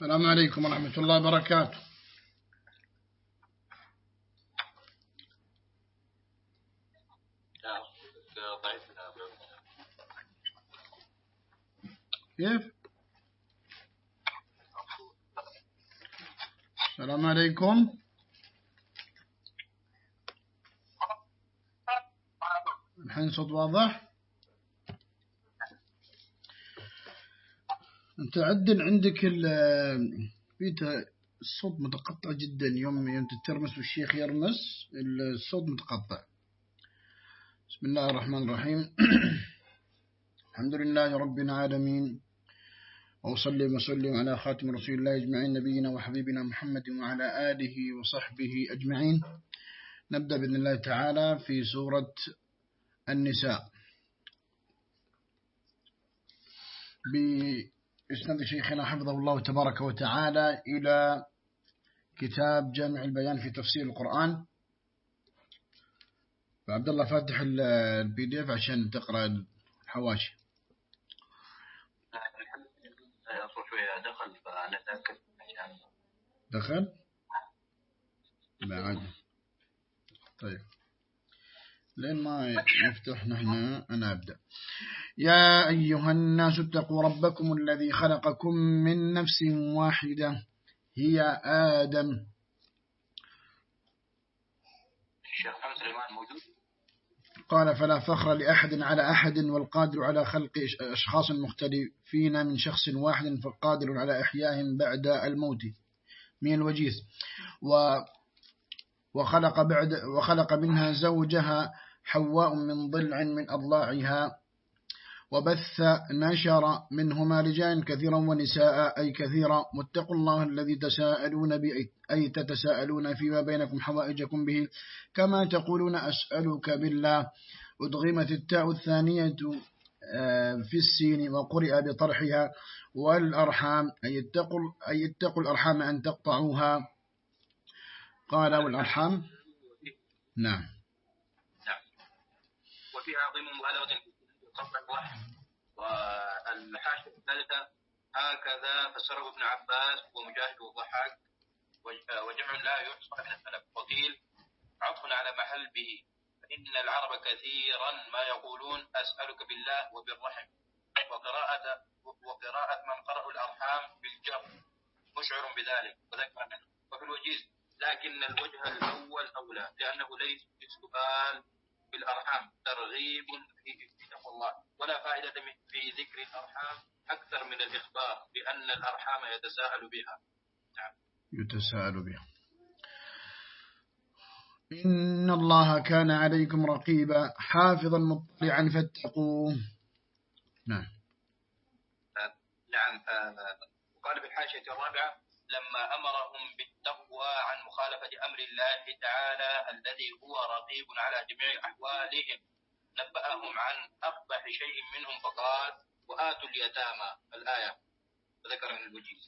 السلام عليكم ورحمة الله وبركاته. كيف؟ السلام عليكم. الحين صوت واضح؟ انت عدل عندك في الصوت متقطع جدا. يوم يوم ترمس والشيخ يرمس الصوت متقطع. بسم الله الرحمن الرحيم. الحمد لله رب العالمين وأصلي وسلم على خاتم رسول الله أجمعين نبينا وحبيبنا محمد وعلى آله وصحبه أجمعين. نبدأ بإذن الله تعالى في سورة النساء. بإسناد شيخنا حفظه الله تبارك وتعالى إلى كتاب جامع البيان في تفسير القرآن. فعبد الله فاتح ال PDF عشان تقرأ الحواشي. دخل؟ فنتأكد دخل لا عادي طيب. لين ما نفتح نحن أنا أبدأ. يا أيها الناس اتقوا ربكم الذي خلقكم من نفس واحدة هي آدم. قال فلا فخر لأحد على أحد والقادر على خلق أشخاص مختلفين من شخص واحد فقادر على إحيائهم بعد الموت. من الوجيز. و وخلق, بعد وخلق منها زوجها حواء من ضلع من أضلاعها وبث نشر منهما رجال كثيرا ونساء أي كثيرا. واتقوا الله الذي تساءلون به أي تتساءلون فيما بينكم حوائجكم به. كما تقولون أسألك بالله. أدغمت التاء الثانية في السين وقرئ بطرحها. والأرحام أي اتقوا, أي اتقوا الأرحام أن تقطعوها. قال والأرحام؟ نعم. نعم. وفيها عظيم مبالغة الرحم والحاشية الثالثة هكذا فسره ابن عباس ومجاهد وضحاك وجمع لا يحصى من السلف. وقيل عطف على محل به. فإن العرب كثيرا ما يقولون أسألك بالله وبالرحم. وقراءة وقراءة من قرأوا الأرحام بالجر. مشعر بذلك. وذكر وفي الوجيز لكن الوجه الأول أولى لأنه ليس سؤال بالأرحام ترغيب في تقوى الله. ولا فائدة في ذكر الأرحام أكثر من الإخبار بأن الأرحام يتساءل بها. نعم. يتساءل بها. إن الله كان عليكم رقيبا. حافظا مطلعا فاتقوه. نعم. نعم. وقال في الحاشية الرابعة لما أمرهم بالتقوى عن مخالفة أمر الله تعالى الذي هو رقيب على جميع أحوالهم نبأهم عن أقبح شيء منهم فقال وآتوا اليتامى. الآية. وذكر من الوجيز.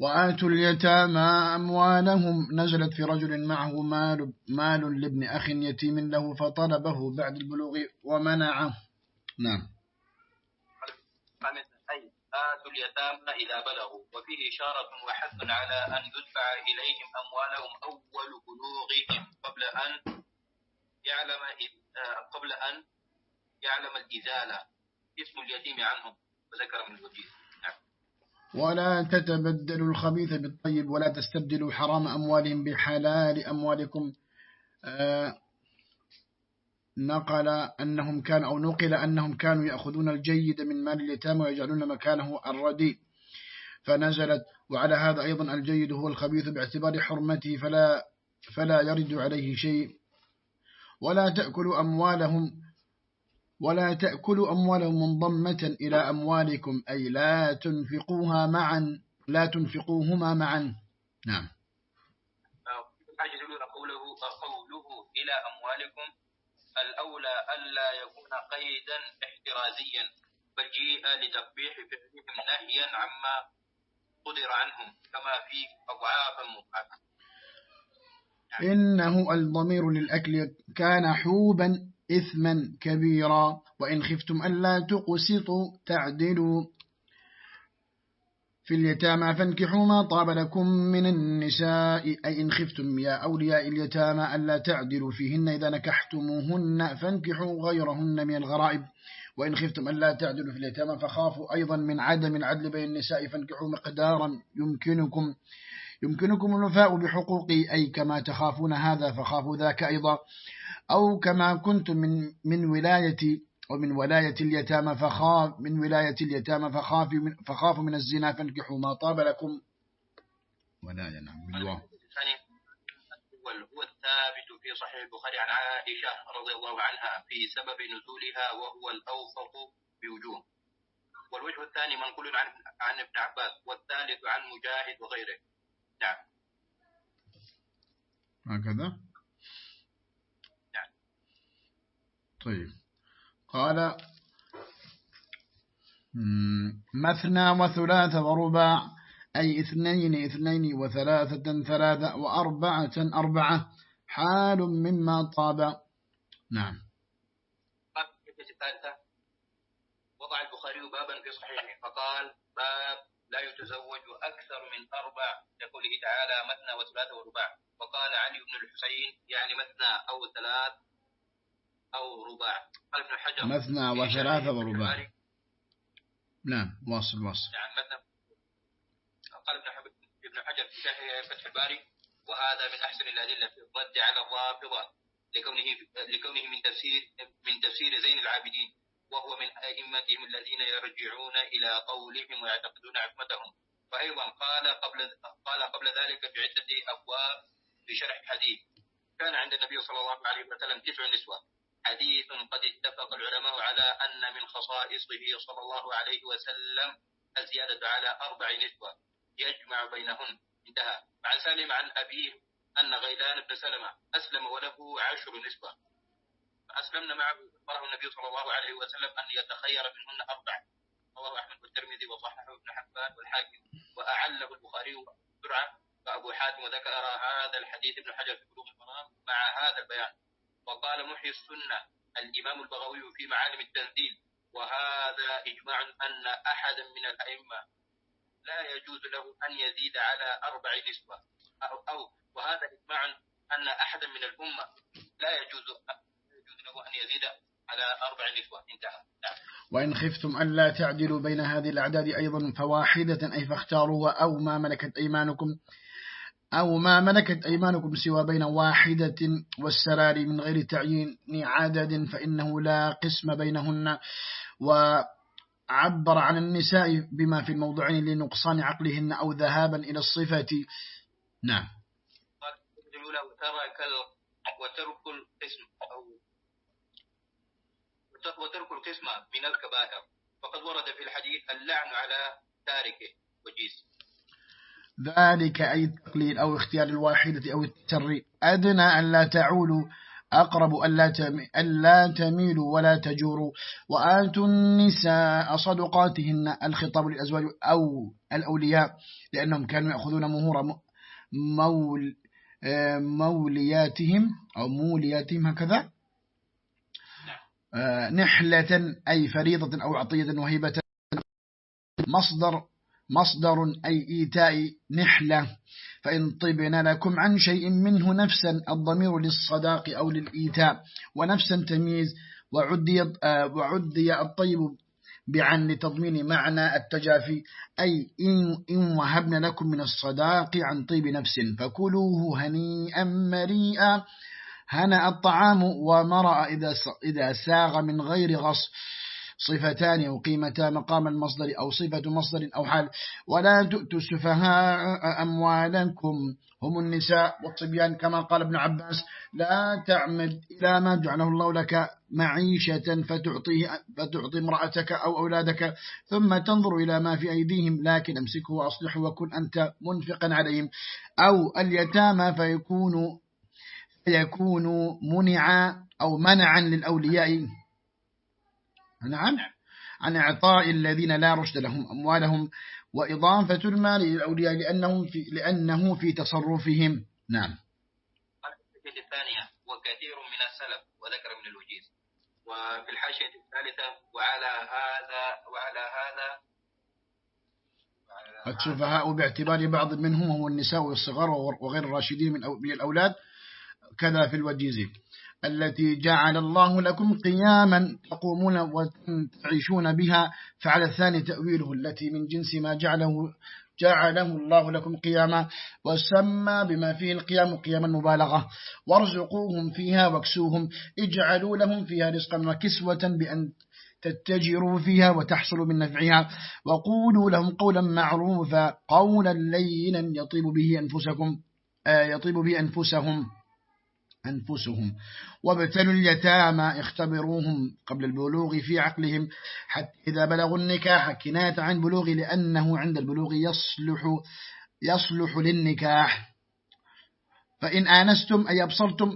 وآتوا اليتامى أموالهم. نزلت في رجل معه مال, مال لابن أخ يتيم له فطلبه بعد البلوغ ومنعه. نعم. آتوا اليتامى إذا بلغوا. وفيه إشارة وحث على أن يدفع إليهم أموالهم أول بلوغهم قبل أن يعلم قبل أن يعلم الإزالة. اسم اليتيم عنهم. وذكر من الوجيز نعم. ولا تتبدلوا الخبيث بالطيب ولا تستبدلوا حرام أموالهم بحلال أموالكم. آه نقل أنهم كان أو نقل أنهم كانوا يأخذون الجيد من مال اليتامى ويجعلون مكانه الرديء. فنزلت وعلى هذا أيضا الجيد هو الخبيث باعتبار حرمته فلا فلا يرد عليه شيء. ولا تأكلوا أموالهم ولا تأكلوا أموالهم منضمة إلى أموالكم أي لا تنفقوها معا لا تنفقوهما معا. نعم. الأولى قوله قوله إلى أموالكم الأولى ألا يكون قيدا احترازيا بل جيء لتقبيح فعلهم نهيا عما قدر عنهم كما في أضعافا مضاعفة. إنه الضمير للأكل كان حوبا إثما كبيرا وإن خفتم ألا تقسطوا تعدلوا. في اليتامى فانكحوا ما طاب لكم من النساء أي إن خفتم يا أولياء اليتامى ألا تعدلوا فيهن إذا نكحتموهن فانكحوا غيرهن من الغرائب وإن خفتم ألا تعدلوا في اليتامى فخافوا أيضا من عدم العدل بين النساء فانكحوا مقدارا يمكنكم يمكنكم الوفاء بحقوقي أي كما تخافون هذا فخافوا ذاك أيضا أو كما كنتم من من ولاية ومن ولاية اليتامى فخاف من ولاية اليتامى فخاف من فخافوا من الزنا فانكحوا ما طاب لكم. ولاية نعم بالواو هو الثابت في صحيح البخاري عن عائشة رضي الله عنها في سبب نزولها وهو الأوسط بوجوه. والوجه الثاني منقول عن عن ابن عباس والثالث عن مجاهد وغيره. نعم. هكذا؟ نعم. طيب. قال مثنى وثلاث ورباع أي اثنين اثنين وثلاثة ثلاثة وأربعة أربعة حال مما طاب. نعم. وضع البخاري بابا في صحيحه فقال باب لا يتزوج أكثر من أربع لقوله تعالى مثنى وثلاث ورباع. وقال علي بن الحسين يعني مثنى أو ثلاث أو رباع. قال ابن حجر. مثنى وثلاثة ورباع. نعم واصل واصل. نعم مثنى. قال ابن حجر في شرح فتح الباري وهذا من أحسن الأدلة في الرد على الرافضة لكونه لكونه من تفسير من تفسير زين العابدين وهو من أئمتهم الذين يرجعون إلى قولهم ويعتقدون عصمتهم وأيضا قال قبل قال قبل ذلك في عدة أبواب في شرح الحديث. كان عند النبي صلى الله عليه وسلم تسع نسوة. حديث قد اتفق العلماء على أن من خصائصه صلى الله عليه وسلم الزيادة على أربع نسوة يجمع بينهن. انتهى. عن سالم عن أبيه أن غيلان بن سلمة أسلم وله عشر نسوة. فأسلمنا معه. أخبره النبي صلى الله عليه وسلم أن يتخير منهن أربع. رواه أحمد والترمذي وصححه ابن حبان والحاكم وأعله البخاري بسرعة فأبو حاتم ذكر هذا الحديث ابن حجر في بلوغ المرام مع هذا البيان. وقال محيي السنة الإمام البغوي في معالم التنزيل وهذا إجماع أن أحدا من الأئمة لا يجوز له أن يزيد على أربع نسوة. أو, أو وهذا إجماع أن أحدا من الأمة لا يجوز يجوز له أن يزيد على أربع نسوة. انتهى. نعم. وإن خفتم ألا تعدلوا بين هذه الأعداد أيضا فواحدة أي فاختاروا أو ما ملكت أيمانكم. أو ما ملكت أيمانكم سوى بين واحدة والسرار من غير تعيين عدد فإنه لا قسم بينهن. وعبر عن النساء بما في الموضعين لنقصان عقلهن أو ذهابا إلى الصفة. نعم. وترك وترك القسم أو وترك القسم من الكبائر. فقد ورد في الحديث اللعن على تاركه. وجيز. ذلك أي التقليل أو اختيار الواحدة أو التر أدنى أن لا تعولوا أقرب ألا تميلوا ولا تجوروا. وآتوا النساء صدقاتهن الخطاب للأزواج أو الأولياء لأنهم كانوا يأخذون مهور مول مولياتهم أو مولياتهم هكذا. آه، نحلة أي فريضة أو عطية وهبة مصدر مصدر أي إيتاء نحلة. فإن طبن لكم عن شيء منه نفسا الضمير للصداق أو للإيتاء. ونفسا تمييز. وعدي, آه، وعدي الطيب بعن لتضمين معنى التجافي. أي إن, إن وهبنا لكم من الصداق عن طيب نفس. فكلوه هنيئا مريئا. هنأ الطعام ومرأ إذا, ساغ من غير غص صفتان وقيمتا مقام المصدر أو صفة مصدر أو حال. ولا تؤتوا السفهاء أموالكم. هم النساء والصبيان كما قال ابن عباس لا تعمد إلى ما جعله الله لك معيشة فتعطيه فتعطي امرأتك أو أولادك ثم تنظر إلى ما في أيديهم لكن أمسكه وأصلحه وكن أنت منفقا عليهم. أو اليتامى فيكون فيكون منعا أو منعا للأولياء. نعم. عن إعطاء الذين لا رشد لهم أموالهم وإضافة المال للأولياء لأنه في, لأنه في تصرفهم. نعم. الثانية وكثير من السلف وذكر من الوجيز. وفي الحاشية الثالثة وعلى هذا وعلى هذا السفهاء باعتبار بعض منهم هو النساء والصغار وغير الراشدين من الأولاد. كذا في الوجيز. التي جعل الله لكم قياما تقومون وتعيشون بها فعلى الثاني تأويله التي من جنس ما جعله جعله الله لكم قياما وسمى بما فيه القيام قياما مبالغة. وارزقوهم فيها واكسوهم اجعلوا لهم فيها رزقا وكسوة بأن تتجروا فيها وتحصلوا من نفعها. وقولوا لهم قولا معروفا قولا لينا يطيب به أنفسكم آه، يطيب به أنفسهم. أنفسهم. وابتلوا اليتامى اختبروهم قبل البلوغ في عقلهم حتى إذا بلغوا النكاح. كناية عن بلوغ لأنه عند البلوغ يصلح يصلح للنكاح. فإن آنستم أي أبصرتم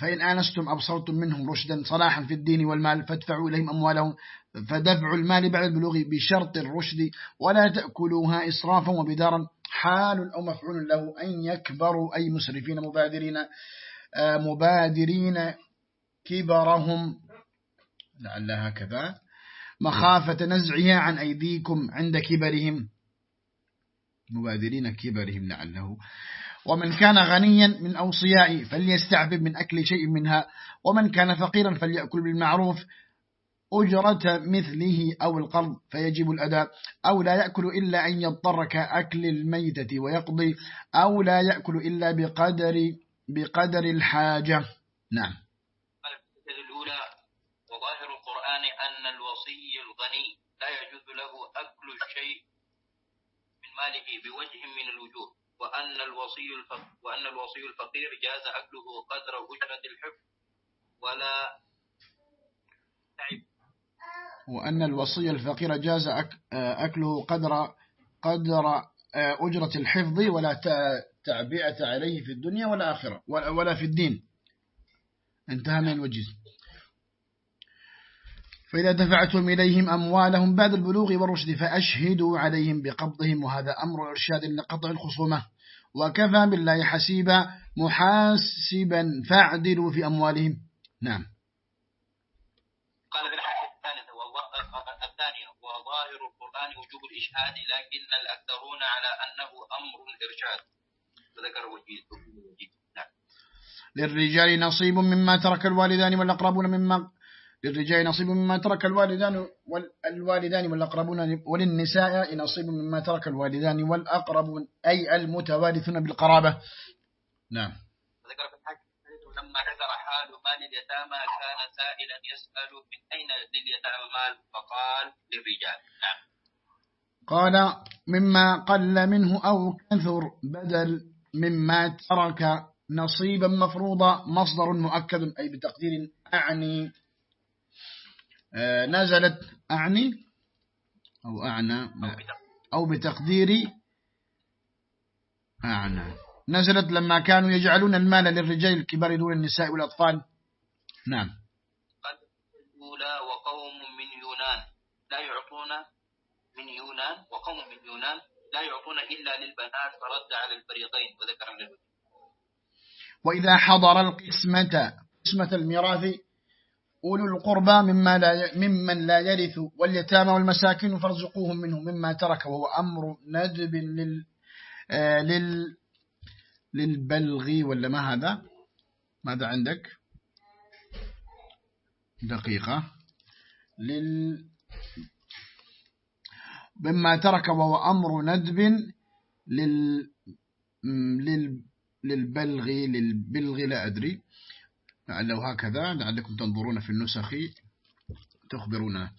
فإن آنستم أبصرتم منهم رشدا صلاحا في الدين والمال فادفعوا إليهم أموالهم. فدفع المال بعد البلوغ بشرط الرشد ولا تأكلوها إسرافا وبدارا. حال أو مفعول له أن يكبروا أي مسرفين مبادرين. مبادرين كبرهم. لعل هكذا. مخافة نزعها عن أيديكم عند كبرهم. مبادرين كبرهم لعله. ومن كان غنيا من أوصياء فليستعبد من أكل شيء منها. ومن كان فقيرا فليأكل بالمعروف. أجرة مثله أو القرض فيجب الأداء. أو لا يأكل إلا أن يضطر كأكل الميتة ويقضي. أو لا يأكل إلا بقدر بقدر الحاجة. نعم. الأولى وظاهر القرآن أن الوصي الغني لا يجوز له أكل الشيء من ماله بوجه من الوجوه وأن الوصي وأن الوصي الفقير جاز أكله قدر أجرة الحفظ ولا وأن الوصي الفقير جاز أكله قدر قدر أجرة الحفظ ولا تعبئة عليه في الدنيا ولا آخرة ولا في الدين. انتهى من الوجز فإذا دفعتم إليهم أموالهم بعد البلوغ والرشد فأشهدوا عليهم بقبضهم وهذا أمر إرشاد لقطع الخصومة. وكفى بالله حسيبا محاسبا فاعدلوا في أموالهم. نعم. قال في الحاجة الثالثة الثانية وظاهر القرآن وجوب الإشهاد لكن الأكثرون على أنه أمر إرشاد. فذكر للرجال نصيب مما ترك الوالدان والأقربون مما للرجال نصيب مما ترك الوالدان والوالدان والأقربون وللنساء نصيب مما ترك الوالدان والأقربون أي المتوارثون بالقرابة. نعم. ذكر في الحج لما ذكر حال مال اليتامى كان سائلا يسأل من أين لليتامى مال فقال للرجال. نعم. قال مما قل منه أو كثر بدل مما ترك نصيبا مفروضا مصدر مؤكد أي بتقدير أعني. آه، نزلت أعني أو أعنى. أو بتقدير. أعنى. نزلت لما كانوا يجعلون المال للرجال الكبار دون النساء والأطفال. نعم. قد وقوم من يونان. لا يعطون من يونان وقوم من يونان لا يعطون إلا للبنات فرد على الفريقين وذكر من وإذا حضر القسمة قسمة الميراث أولو القربى مما لا ممن لا يرث واليتامى والمساكين فارزقوهم منه مما ترك وهو أمر ندب لل آه لل للبلغ ولا ما هذا؟ ماذا عندك؟ دقيقة. لل مما ترك وهو أمر ندب لل لل للبلغ للبلغ لا أدري. لعله هكذا. لعلكم تنظرون في النسخ تخبروننا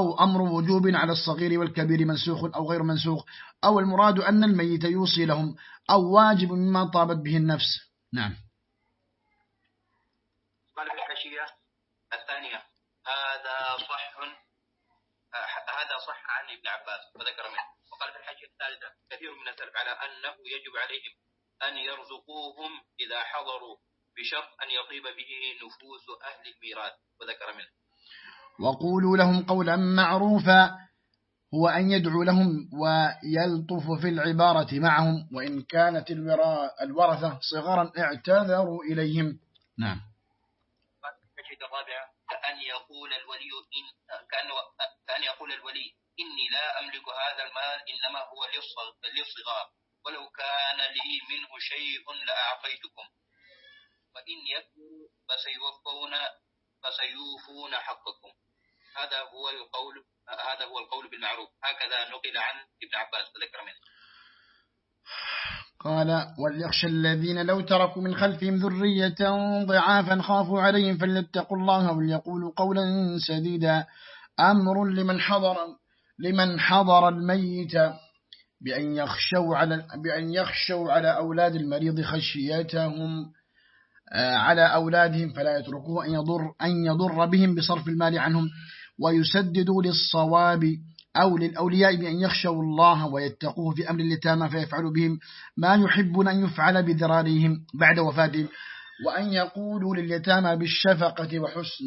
أو أمر وجوب على الصغير والكبير منسوخ أو غير منسوخ. أو المراد أن الميت يوصي لهم أو واجب مما طابت به النفس. نعم قال في الحشية الثانية هذا صح هذا صح عن ابن عباس وذكر منه. وقال في الحشية الثالثة كثير من السلف على أنه يجب عليهم أن يرزقوهم إذا حضروا بشرط أن يطيب به نفوس أهل الميراث وذكر منه. وقولوا لهم قولا معروفا هو أن يدعو لهم ويلطف في العبارة معهم وإن كانت الورثة صغارا اعتذروا إليهم. نعم. الرابعة كأن يقول الولي إن كأن كأن يقول الولي إني لا أملك هذا المال إنما هو للصغار. ولو كان لي منه شيء لأعطيتكم. وإن يكفروا فسيوفون فسيوفون حقكم. هذا هو القول هذا هو القول بالمعروف. هكذا نقل عن ابن عباس تذكر منه قال وليخشى الذين لو تركوا من خلفهم ذرية ضعافا خافوا عليهم فليتقوا الله وليقولوا قولا سديدا. أمر لمن حضر لمن حضر الميت بأن يخشوا على بأن يخشوا على أولاد المريض خشيتهم آه، على أولادهم فلا يتركوه أن يضر أن يضر بهم بصرف المال عنهم ويسددوا للصواب أو للأولياء بأن يخشوا الله ويتقوه في أمر اليتامى فيفعلوا بهم ما يحبون أن يفعل بذراريهم بعد وفاتهم. وأن يقولوا لليتامى بالشفقة وحسن,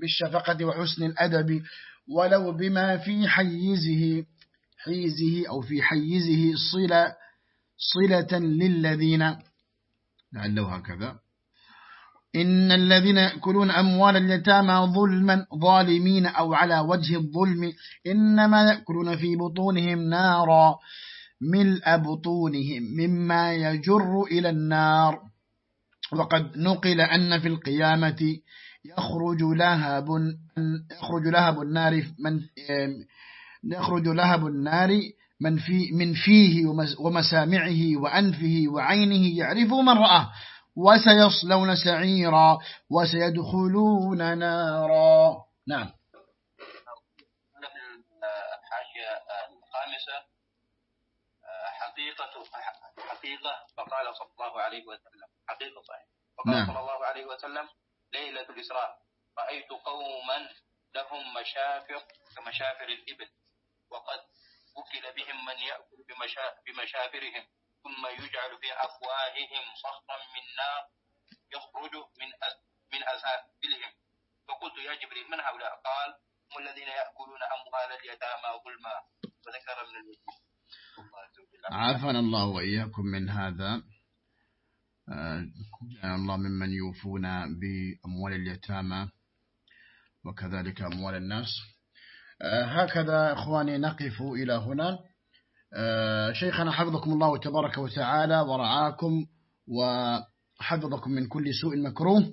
بالشفقة وحسن الأدب ولو بما في حيزه حيزه أو في حيزه صلة, صلة للذين لعله هكذا. إن الذين يأكلون أموال اليتامى ظلما ظالمين أو على وجه الظلم إنما يأكلون في بطونهم نارا ملء بطونهم مما يجر إلى النار. وقد نقل أن في القيامة يخرج لهب يخرج لهب النار من يخرج لهب النار من في من فيه ومسامعه وأنفه وعينه يعرف من رآه. وسيصلون سعيرا وسيدخلون نارا. نعم. الحاشية الخامسة حقيقة حقيقة فقال صلى الله عليه وسلم. حقيقة صحيح. فقال نعم. صلى الله عليه وسلم ليلة الإسراء رأيت قوما لهم مشافر كمشافر الإبل وقد وكل بهم من يأكل بمشافرهم. ثم يجعل في أفواههم صخرا من نار يخرج من من أسافلهم. فقلت يا جبريل من هؤلاء؟ قال هم الذين يأكلون أموال اليتامى ظلما. وذكر من الوجود عافنا الله. وإياكم من هذا. جعل الله ممن يوفون بأموال اليتامى وكذلك أموال الناس. هكذا إخواني نقف إلى هنا. آه، شيخنا حفظكم الله تبارك وتعالى ورعاكم وحفظكم من كل سوء مكروه.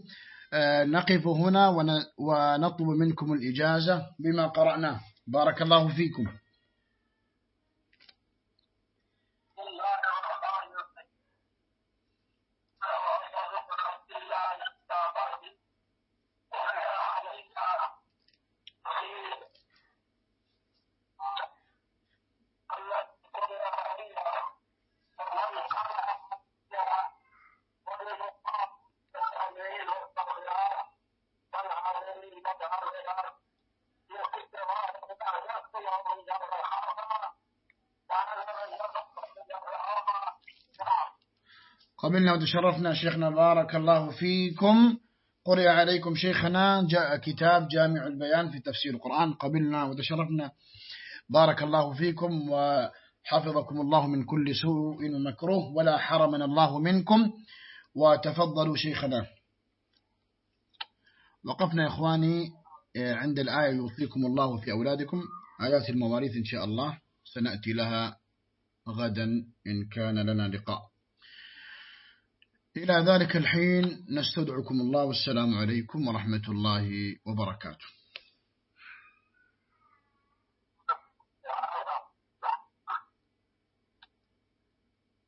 آه، نقف هنا ونطلب منكم الإجازة بما قرأناه. بارك الله فيكم. قبلنا وتشرفنا شيخنا بارك الله فيكم. قرئ عليكم شيخنا جاء كتاب جامع البيان في تفسير القرآن. قبلنا وتشرفنا. بارك الله فيكم وحفظكم الله من كل سوء ومكروه ولا حرمنا الله منكم. وتفضلوا شيخنا. وقفنا يا إخواني عند الآية يوصيكم الله في أولادكم. آيات المواريث إن شاء الله سنأتي لها غدا إن كان لنا لقاء. إلى ذلك الحين نستودعكم الله والسلام عليكم ورحمة الله وبركاته.